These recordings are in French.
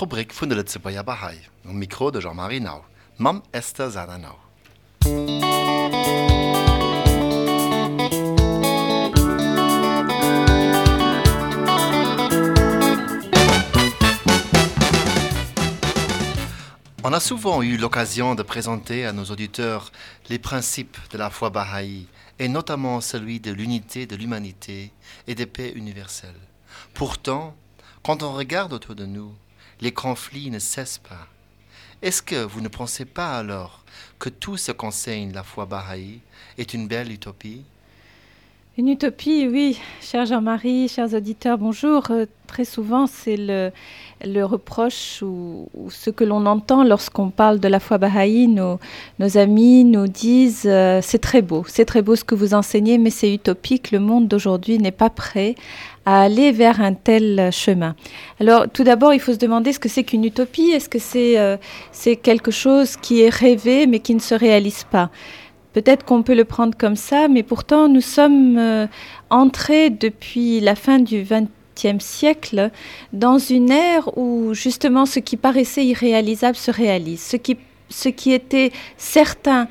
Vun de Jean-Marie Nau. Mam Esther. On a souvent eu l'occasion de présenter à nos auditeurs les principes de la foi Baha'i, et notamment celui de l'unité de l'humanité et des paix universelles. Pourtant, quand on regarde autour de nous, les conflits ne cessent pas. Est-ce que vous ne pensez pas alors que tout ce qu'enseigne la foi Baha'i est une belle utopie? Une utopie, oui, cher Jean-Marie, chers auditeurs, bonjour. Euh, très souvent, c'est le, reproche ou, ce que l'on entend lorsqu'on parle de la foi Baha'i. Nos, amis nous disent euh, c'est très beau, c'est très beau ce que vous enseignez, mais c'est utopique. Le monde d'aujourd'hui n'est pas prêt à aller vers un tel chemin. Alors, tout d'abord, il faut se demander ce que c'est qu'une utopie. Est-ce que c'est euh, c'est quelque chose qui est rêvé mais qui ne se réalise pas? Peut-être qu'on peut le prendre comme ça, mais pourtant, nous sommes euh, entrés depuis la fin du 20 siècle dans une ère où justement ce qui paraissait irréalisable se réalise. Ce qui, ce qui était certain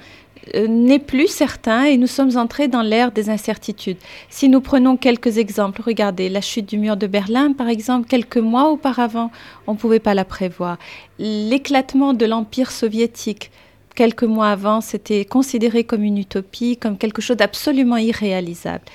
euh, n'est plus certain et nous sommes entrés dans l'ère des incertitudes. Si nous prenons quelques exemples, regardez la chute du mur de Berlin par exemple, quelques mois auparavant, on ne pouvait pas la prévoir. L'éclatement de l'Empire soviétique, quelques mois avant, c'était considéré comme une utopie, comme quelque chose d'absolument irréalisable.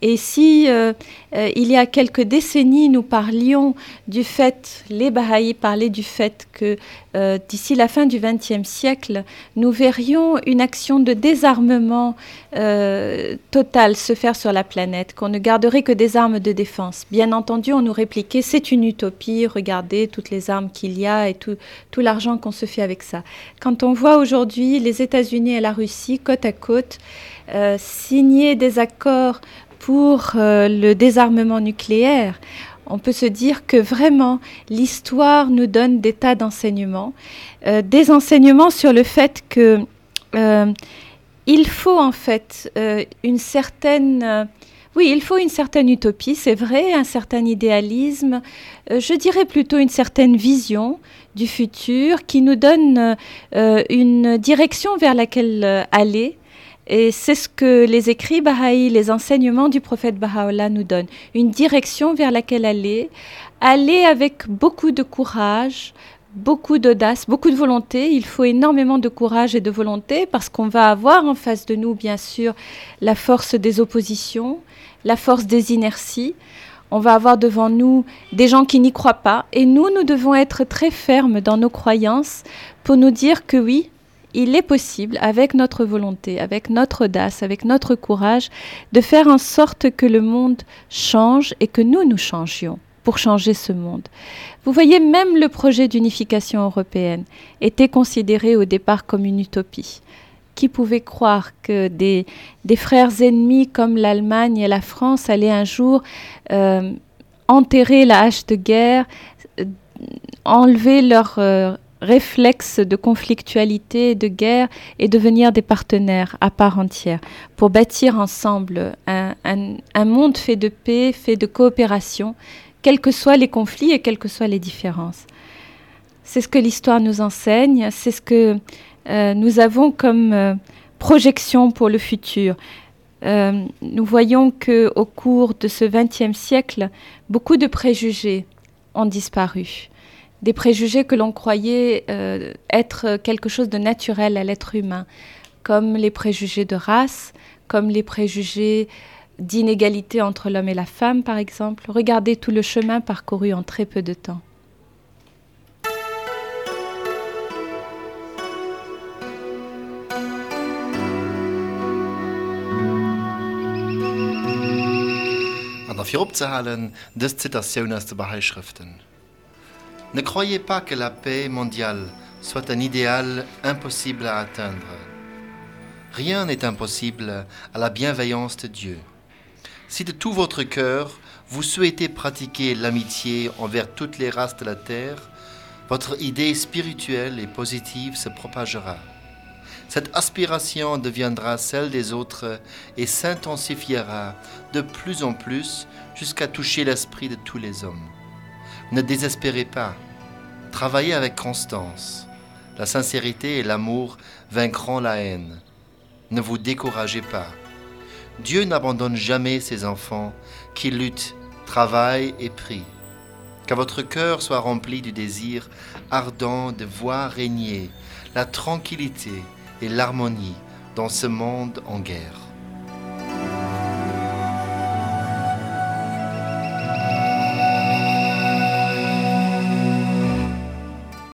Et si euh, euh, il y a quelques décennies, nous parlions du fait, les Bahaïs parlaient du fait que euh, d'ici la fin du XXe siècle, nous verrions une action de désarmement total se faire sur la planète, qu'on ne garderait que des armes de défense. Bien entendu, on nous répliquait c'est une utopie, regardez toutes les armes qu'il y a et tout, l'argent qu'on se fait avec ça. Quand on voit aujourd'hui les États-Unis et la Russie côte à côte signer des accords pour euh, le désarmement nucléaire, on peut se dire que vraiment l'histoire nous donne des tas d'enseignements, euh, des enseignements sur le fait que euh, il faut en fait une certaine oui, il faut une certaine utopie, c'est vrai, un certain idéalisme, je dirais plutôt une certaine vision du futur qui nous donne une direction vers laquelle aller. Et c'est ce que les écrits Baha'i, les enseignements du prophète Baha'u'llah nous donnent. Une direction vers laquelle aller, aller avec beaucoup de courage, beaucoup d'audace, beaucoup de volonté. Il faut énormément de courage et de volonté parce qu'on va avoir en face de nous, bien sûr, la force des oppositions, la force des inerties. On va avoir devant nous des gens qui n'y croient pas. Et nous, nous devons être très fermes dans nos croyances pour nous dire que oui, il est possible, avec notre volonté, avec notre audace, avec notre courage, de faire en sorte que le monde change et que nous nous changions pour changer ce monde. Vous voyez, même le projet d'unification européenne était considéré au départ comme une utopie. Qui pouvait croire que des, frères ennemis comme l'Allemagne et la France allaient un jour euh, enterrer la hache de guerre, euh, enlever leur euh, réflexe de conflictualité, de guerre et devenir des partenaires à part entière pour bâtir ensemble un, monde fait de paix, fait de coopération, quels que soient les conflits et quelles que soient les différences. C'est ce que l'histoire nous enseigne, c'est ce que euh, nous avons comme euh, projection pour le futur. Euh, nous voyons que au cours de ce XXe siècle, beaucoup de préjugés ont disparu. Des préjugés que l'on croyait euh, être quelque chose de naturel à l'être humain, comme les préjugés de race, comme les préjugés d'inégalité entre l'homme et la femme, par exemple. Regardez tout le chemin parcouru en très peu de temps. Ne croyez pas que la paix mondiale soit un idéal impossible à atteindre. Rien n'est impossible à la bienveillance de Dieu. Si de tout votre cœur vous souhaitez pratiquer l'amitié envers toutes les races de la terre, votre idée spirituelle et positive se propagera. Cette aspiration deviendra celle des autres et s'intensifiera de plus en plus jusqu'à toucher l'esprit de tous les hommes. Ne désespérez pas. Travaillez avec constance. La sincérité et l'amour vaincront la haine. Ne vous découragez pas. Dieu n'abandonne jamais ses enfants qui luttent, travaillent et prient. Que votre cœur soit rempli du désir ardent de voir régner la tranquillité et l'harmonie dans ce monde en guerre.